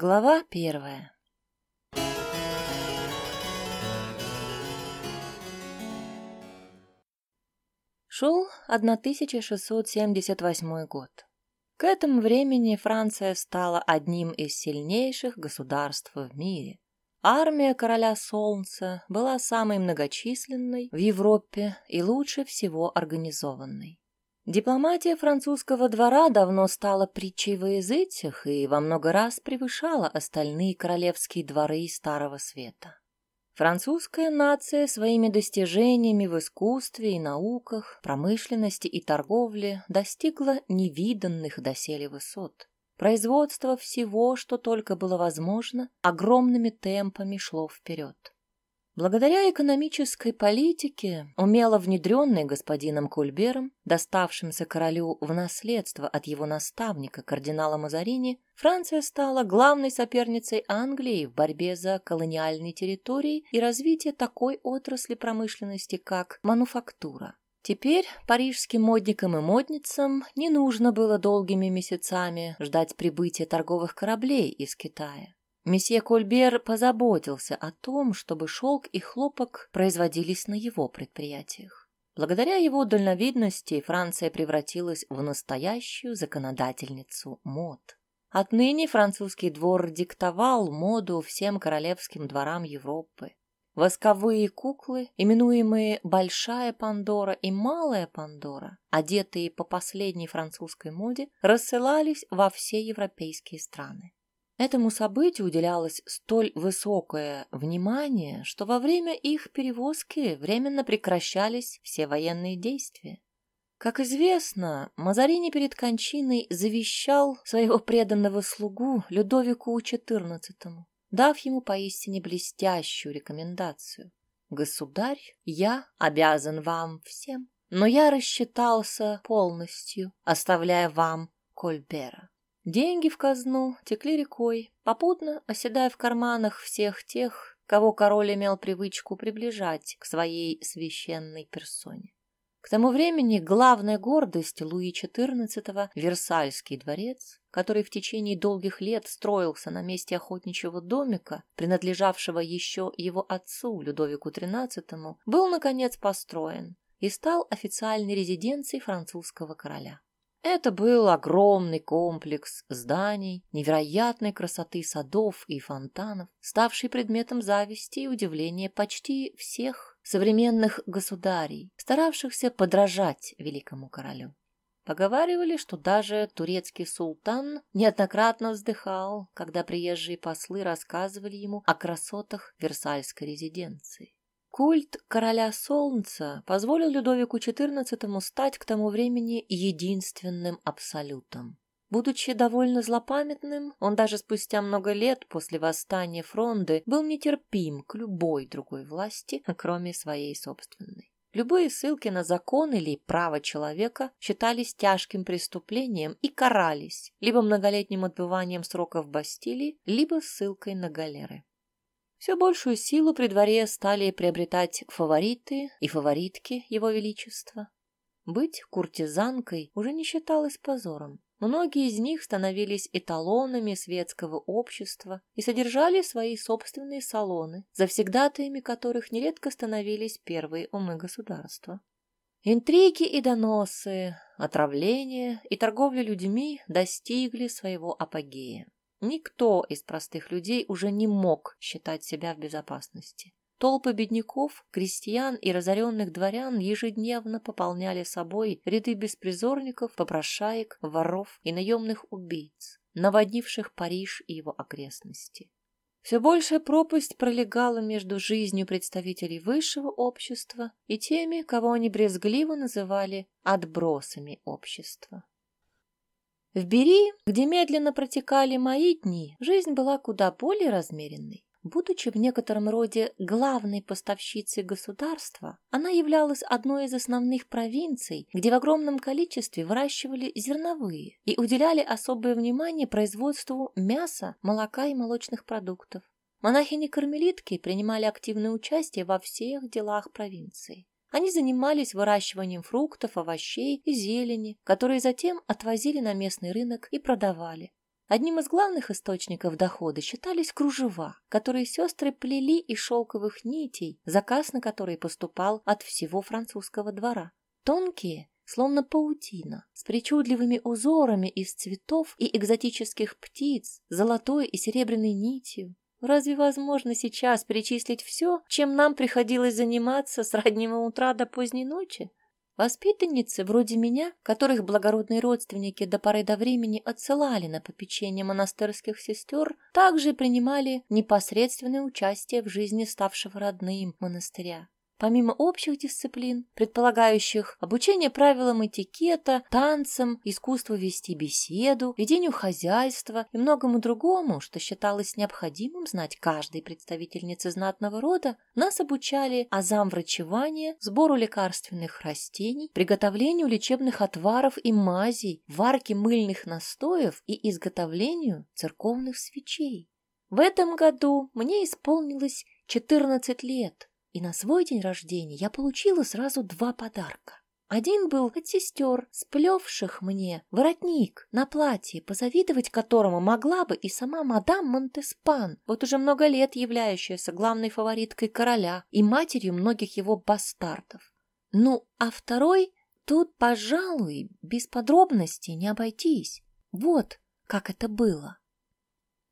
Глава первая. Шел 1678 год. К этому времени Франция стала одним из сильнейших государств в мире. Армия короля Солнца была самой многочисленной в Европе и лучше всего организованной. Дипломатия французского двора давно стала притчей во языцах и во много раз превышала остальные королевские дворы Старого Света. Французская нация своими достижениями в искусстве и науках, промышленности и торговле достигла невиданных доселе высот. Производство всего, что только было возможно, огромными темпами шло вперед. Благодаря экономической политике, умело внедренной господином Кульбером, доставшимся королю в наследство от его наставника, кардинала Мазарини, Франция стала главной соперницей Англии в борьбе за колониальные территории и развитие такой отрасли промышленности, как мануфактура. Теперь парижским модникам и модницам не нужно было долгими месяцами ждать прибытия торговых кораблей из Китая. Месье Кольбер позаботился о том, чтобы шелк и хлопок производились на его предприятиях. Благодаря его дальновидности Франция превратилась в настоящую законодательницу мод. Отныне французский двор диктовал моду всем королевским дворам Европы. Восковые куклы, именуемые Большая Пандора и Малая Пандора, одетые по последней французской моде, рассылались во все европейские страны. Этому событию уделялось столь высокое внимание, что во время их перевозки временно прекращались все военные действия. Как известно, Мазарини перед кончиной завещал своего преданного слугу Людовику XIV, дав ему поистине блестящую рекомендацию. «Государь, я обязан вам всем, но я рассчитался полностью, оставляя вам Кольбера. Деньги в казну текли рекой, попутно оседая в карманах всех тех, кого король имел привычку приближать к своей священной персоне. К тому времени главная гордость Луи XIV, Версальский дворец, который в течение долгих лет строился на месте охотничьего домика, принадлежавшего еще его отцу Людовику XIII, был, наконец, построен и стал официальной резиденцией французского короля. Это был огромный комплекс зданий, невероятной красоты садов и фонтанов, ставший предметом зависти и удивления почти всех современных государей, старавшихся подражать великому королю. Поговаривали, что даже турецкий султан неоднократно вздыхал, когда приезжие послы рассказывали ему о красотах Версальской резиденции. Культ короля солнца позволил Людовику XIV стать к тому времени единственным абсолютом. Будучи довольно злопамятным, он даже спустя много лет после восстания Фронды был нетерпим к любой другой власти, кроме своей собственной. Любые ссылки на закон или право человека считались тяжким преступлением и карались либо многолетним отбыванием срока в Бастилии, либо ссылкой на галеры. Все большую силу при дворе стали приобретать фавориты и фаворитки его величества. Быть куртизанкой уже не считалось позором. Многие из них становились эталонами светского общества и содержали свои собственные салоны, завсегдатаями которых нередко становились первые умы государства. Интриги и доносы, отравления и торговля людьми достигли своего апогея. Никто из простых людей уже не мог считать себя в безопасности. Толпы бедняков, крестьян и разоренных дворян ежедневно пополняли собой ряды беспризорников, попрошаек, воров и наемных убийц, наводнивших Париж и его окрестности. Все большая пропасть пролегала между жизнью представителей высшего общества и теми, кого они брезгливо называли отбросами общества. В Бери, где медленно протекали мои дни, жизнь была куда более размеренной. Будучи в некотором роде главной поставщицей государства, она являлась одной из основных провинций, где в огромном количестве выращивали зерновые и уделяли особое внимание производству мяса, молока и молочных продуктов. Монахини-кармелитки принимали активное участие во всех делах провинции. Они занимались выращиванием фруктов, овощей и зелени, которые затем отвозили на местный рынок и продавали. Одним из главных источников дохода считались кружева, которые сестры плели из шелковых нитей, заказ на которые поступал от всего французского двора. Тонкие, словно паутина, с причудливыми узорами из цветов и экзотических птиц, золотой и серебряной нитью. Разве возможно сейчас перечислить все, чем нам приходилось заниматься с раннего утра до поздней ночи? Воспитанницы, вроде меня, которых благородные родственники до поры до времени отсылали на попечение монастырских сестер, также принимали непосредственное участие в жизни ставшего родным монастыря. Помимо общих дисциплин, предполагающих обучение правилам этикета, танцам, искусству вести беседу, ведению хозяйства и многому другому, что считалось необходимым знать каждой представительнице знатного рода, нас обучали азам врачевания, сбору лекарственных растений, приготовлению лечебных отваров и мазей, варке мыльных настоев и изготовлению церковных свечей. В этом году мне исполнилось 14 лет, и на свой день рождения я получила сразу два подарка. Один был от сестер, сплевших мне воротник на платье, позавидовать которому могла бы и сама мадам Монтеспан, вот уже много лет являющаяся главной фавориткой короля и матерью многих его бастардов. Ну, а второй тут, пожалуй, без подробностей не обойтись. Вот как это было.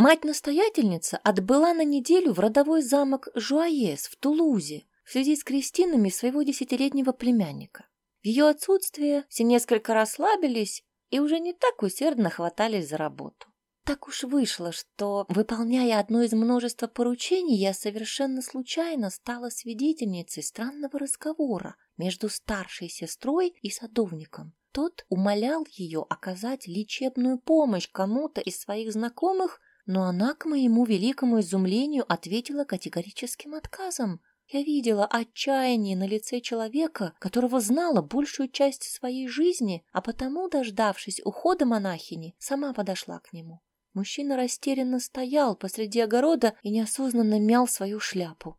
Мать-настоятельница отбыла на неделю в родовой замок Жуаес в Тулузе в связи с крестинами своего десятилетнего племянника. В ее отсутствие все несколько расслабились и уже не так усердно хватались за работу. Так уж вышло, что, выполняя одно из множества поручений, я совершенно случайно стала свидетельницей странного разговора между старшей сестрой и садовником. Тот умолял ее оказать лечебную помощь кому-то из своих знакомых, но она, к моему великому изумлению, ответила категорическим отказом. Я видела отчаяние на лице человека, которого знала большую часть своей жизни, а потому, дождавшись ухода монахини, сама подошла к нему. Мужчина растерянно стоял посреди огорода и неосознанно мял свою шляпу.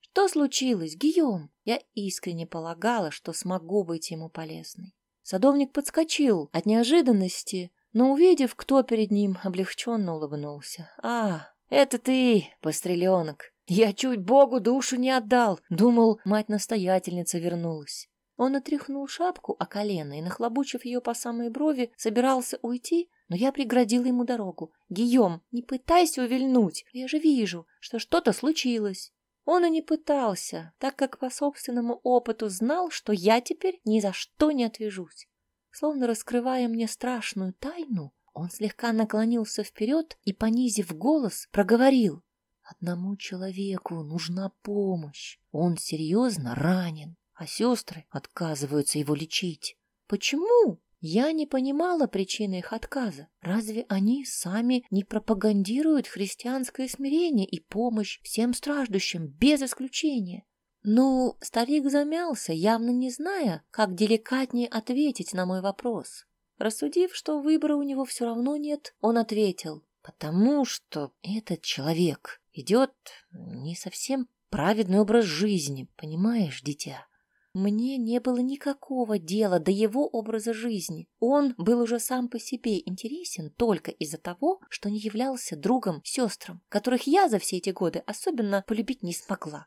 «Что случилось, Гийом?» Я искренне полагала, что смогу быть ему полезной. Садовник подскочил от неожиданности, но, увидев, кто перед ним, облегченно улыбнулся. «А, это ты, постреленок! Я чуть Богу душу не отдал!» Думал, мать-настоятельница вернулась. Он отряхнул шапку о колено и, нахлобучив ее по самой брови, собирался уйти, но я преградила ему дорогу. «Гийом, не пытайся увильнуть, я же вижу, что что-то случилось». Он и не пытался, так как по собственному опыту знал, что я теперь ни за что не отвяжусь. Словно раскрывая мне страшную тайну, он слегка наклонился вперед и, понизив голос, проговорил. Одному человеку нужна помощь. Он серьезно ранен, а сестры отказываются его лечить. Почему? Я не понимала причины их отказа. Разве они сами не пропагандируют христианское смирение и помощь всем страждущим без исключения? Ну, старик замялся, явно не зная, как деликатнее ответить на мой вопрос. Рассудив, что выбора у него все равно нет, он ответил, потому что этот человек идет не совсем праведный образ жизни, понимаешь, дитя? Мне не было никакого дела до его образа жизни. Он был уже сам по себе интересен только из-за того, что не являлся другом сестрам, которых я за все эти годы особенно полюбить не смогла.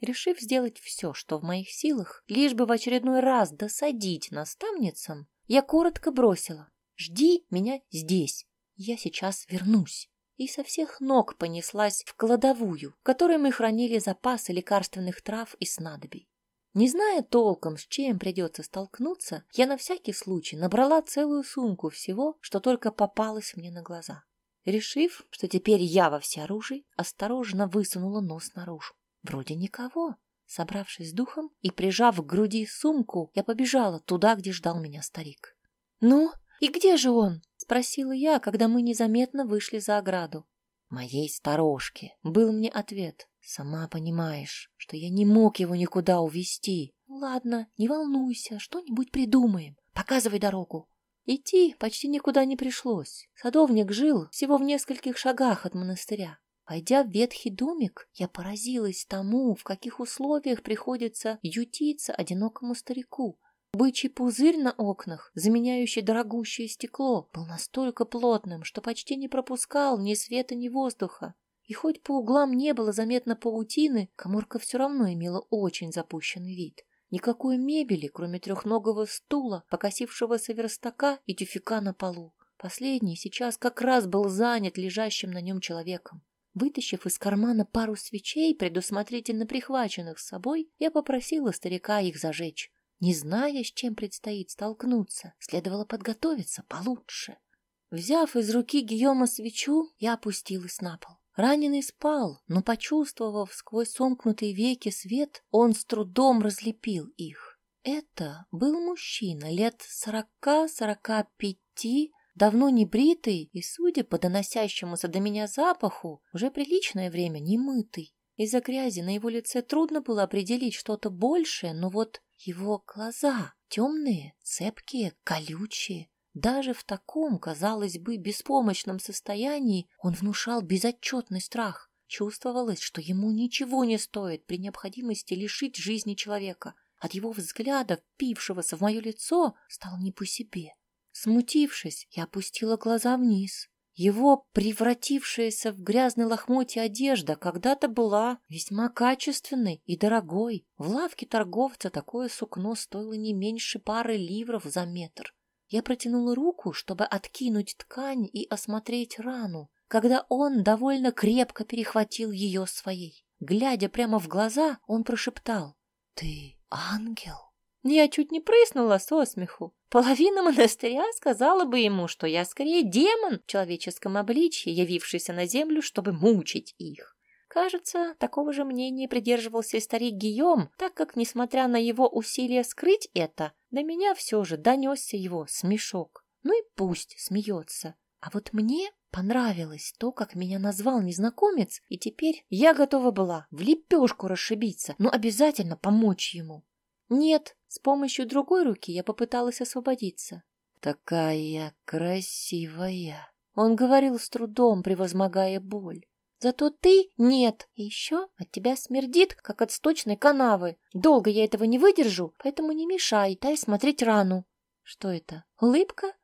Решив сделать все, что в моих силах, лишь бы в очередной раз досадить наставницам, я коротко бросила «Жди меня здесь, я сейчас вернусь» и со всех ног понеслась в кладовую, в которой мы хранили запасы лекарственных трав и снадобий. Не зная толком, с чем придется столкнуться, я на всякий случай набрала целую сумку всего, что только попалось мне на глаза. Решив, что теперь я во всеоружии, осторожно высунула нос наружу. Вроде никого. Собравшись с духом и прижав к груди сумку, я побежала туда, где ждал меня старик. «Ну, и где же он?» — спросила я, когда мы незаметно вышли за ограду. «Моей сторожке», — был мне ответ. «Сама понимаешь, что я не мог его никуда увести. Ладно, не волнуйся, что-нибудь придумаем. Показывай дорогу». Идти почти никуда не пришлось. Садовник жил всего в нескольких шагах от монастыря. Войдя в ветхий домик, я поразилась тому, в каких условиях приходится ютиться одинокому старику. Бычий пузырь на окнах, заменяющий дорогущее стекло, был настолько плотным, что почти не пропускал ни света, ни воздуха. И хоть по углам не было заметно паутины, коморка все равно имела очень запущенный вид. Никакой мебели, кроме трехногого стула, покосившегося верстака и тюфяка на полу. Последний сейчас как раз был занят лежащим на нем человеком. Вытащив из кармана пару свечей, предусмотрительно прихваченных с собой, я попросила старика их зажечь. Не зная, с чем предстоит столкнуться, следовало подготовиться получше. Взяв из руки Гийома свечу, я опустилась на пол. Раненый спал, но, почувствовав сквозь сомкнутые веки свет, он с трудом разлепил их. Это был мужчина лет сорока-сорока пяти, давно не бритый и, судя по доносящемуся до меня запаху, уже приличное время не мытый. Из-за грязи на его лице трудно было определить что-то большее, но вот его глаза темные, цепкие, колючие. Даже в таком, казалось бы, беспомощном состоянии он внушал безотчетный страх. Чувствовалось, что ему ничего не стоит при необходимости лишить жизни человека. От его взгляда, впившегося в мое лицо, стало не по себе. Смутившись, я опустила глаза вниз. Его превратившаяся в грязный лохмотье одежда когда-то была весьма качественной и дорогой. В лавке торговца такое сукно стоило не меньше пары ливров за метр. Я протянула руку, чтобы откинуть ткань и осмотреть рану, когда он довольно крепко перехватил ее своей. Глядя прямо в глаза, он прошептал «Ты ангел?» Я чуть не прыснула со смеху. Половина монастыря сказала бы ему, что я скорее демон в человеческом обличье, явившийся на землю, чтобы мучить их. Кажется, такого же мнения придерживался и старик Гийом, так как, несмотря на его усилия скрыть это, до меня все же донесся его смешок. Ну и пусть смеется. А вот мне понравилось то, как меня назвал незнакомец, и теперь я готова была в лепешку расшибиться, но обязательно помочь ему. Нет, с помощью другой руки я попыталась освободиться. «Такая красивая!» Он говорил с трудом, превозмогая боль. Зато ты нет. И еще от тебя смердит, как от сточной канавы. Долго я этого не выдержу, поэтому не мешай, дай смотреть рану. Что это? Улыбка?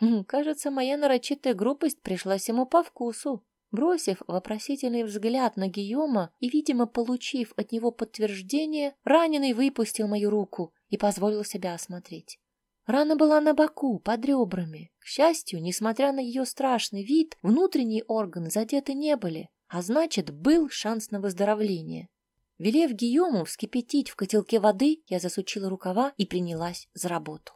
Хм, кажется, моя нарочитая грубость пришлась ему по вкусу. Бросив вопросительный взгляд на Гийома и, видимо, получив от него подтверждение, раненый выпустил мою руку и позволил себя осмотреть. Рана была на боку, под ребрами. К счастью, несмотря на ее страшный вид, внутренние органы задеты не были, а значит, был шанс на выздоровление. Велев Гийому вскипятить в котелке воды, я засучила рукава и принялась за работу.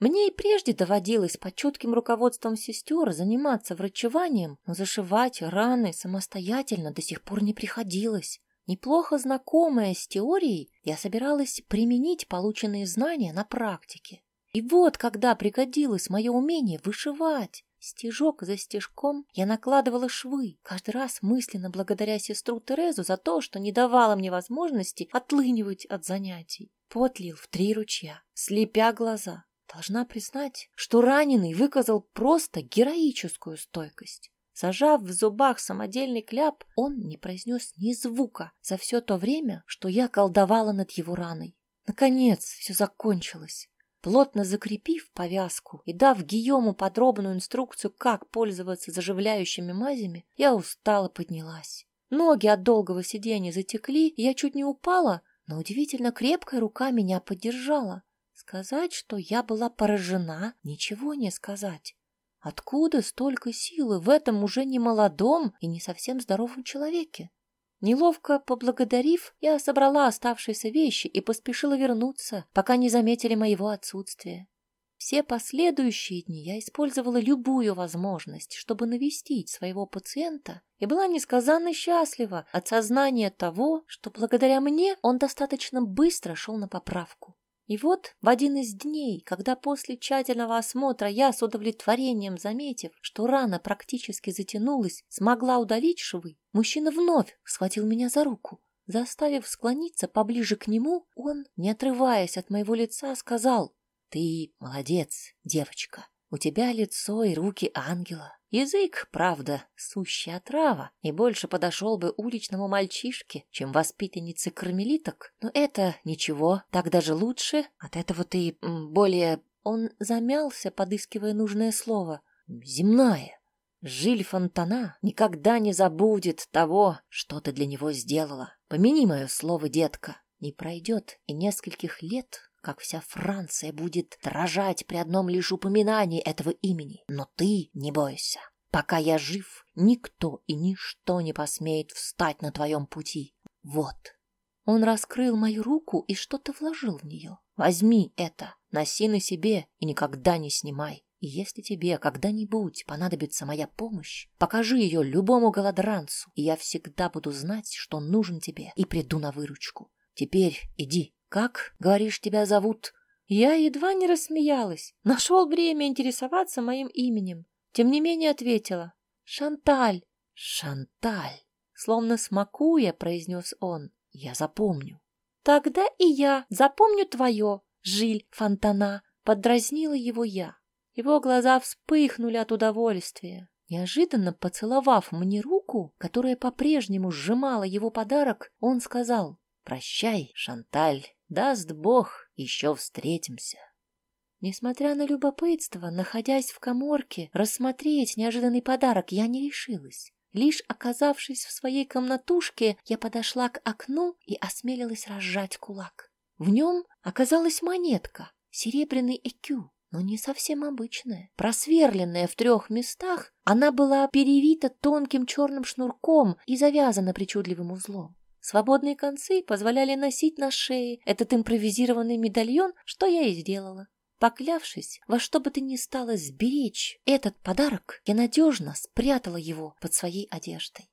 Мне и прежде доводилось под чутким руководством сестер заниматься врачеванием, но зашивать раны самостоятельно до сих пор не приходилось. Неплохо знакомая с теорией, я собиралась применить полученные знания на практике. И вот когда пригодилось мое умение вышивать. Стежок за стежком я накладывала швы, каждый раз мысленно благодаря сестру Терезу за то, что не давала мне возможности отлынивать от занятий. Пот лил в три ручья, слепя глаза. Должна признать, что раненый выказал просто героическую стойкость. Зажав в зубах самодельный кляп, он не произнес ни звука за все то время, что я колдовала над его раной. Наконец все закончилось. Плотно закрепив повязку и дав Гийому подробную инструкцию, как пользоваться заживляющими мазями, я устало поднялась. Ноги от долгого сидения затекли, и я чуть не упала, но удивительно крепкая рука меня поддержала. Сказать, что я была поражена, ничего не сказать. Откуда столько силы в этом уже не молодом и не совсем здоровом человеке? Неловко поблагодарив, я собрала оставшиеся вещи и поспешила вернуться, пока не заметили моего отсутствия. Все последующие дни я использовала любую возможность, чтобы навестить своего пациента, и была несказанно счастлива от сознания того, что благодаря мне он достаточно быстро шел на поправку. И вот в один из дней, когда после тщательного осмотра я с удовлетворением заметив, что рана практически затянулась, смогла удалить швы, мужчина вновь схватил меня за руку. Заставив склониться поближе к нему, он, не отрываясь от моего лица, сказал, «Ты молодец, девочка. У тебя лицо и руки ангела. Язык, правда, сущая трава, и больше подошел бы уличному мальчишке, чем воспитаннице кармелиток. Но это ничего, так даже лучше. От этого ты более... Он замялся, подыскивая нужное слово. Земная. Жиль Фонтана никогда не забудет того, что ты для него сделала. Помяни мое слово, детка. Не пройдет и нескольких лет, как вся Франция будет дрожать при одном лишь упоминании этого имени. Но ты не бойся. Пока я жив, никто и ничто не посмеет встать на твоем пути. Вот. Он раскрыл мою руку и что-то вложил в нее. Возьми это, носи на себе и никогда не снимай. И если тебе когда-нибудь понадобится моя помощь, покажи ее любому голодранцу, и я всегда буду знать, что нужен тебе, и приду на выручку. Теперь иди. Как, говоришь, тебя зовут? Я едва не рассмеялась. Нашел время интересоваться моим именем. Тем не менее ответила. Шанталь. Шанталь. Словно смакуя, произнес он. Я запомню. Тогда и я запомню твое, Жиль Фонтана, подразнила его я. Его глаза вспыхнули от удовольствия. Неожиданно поцеловав мне руку, которая по-прежнему сжимала его подарок, он сказал «Прощай, Шанталь, даст Бог, еще встретимся». Несмотря на любопытство, находясь в коморке, рассмотреть неожиданный подарок я не решилась. Лишь оказавшись в своей комнатушке, я подошла к окну и осмелилась разжать кулак. В нем оказалась монетка, серебряный экю, но не совсем обычная. Просверленная в трех местах, она была перевита тонким черным шнурком и завязана причудливым узлом. Свободные концы позволяли носить на шее этот импровизированный медальон, что я и сделала. Поклявшись во что бы то ни стало сберечь этот подарок, я надежно спрятала его под своей одеждой.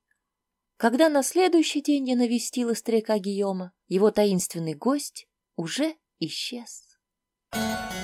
Когда на следующий день я навестила старика Гийома, его таинственный гость уже исчез. Thank you.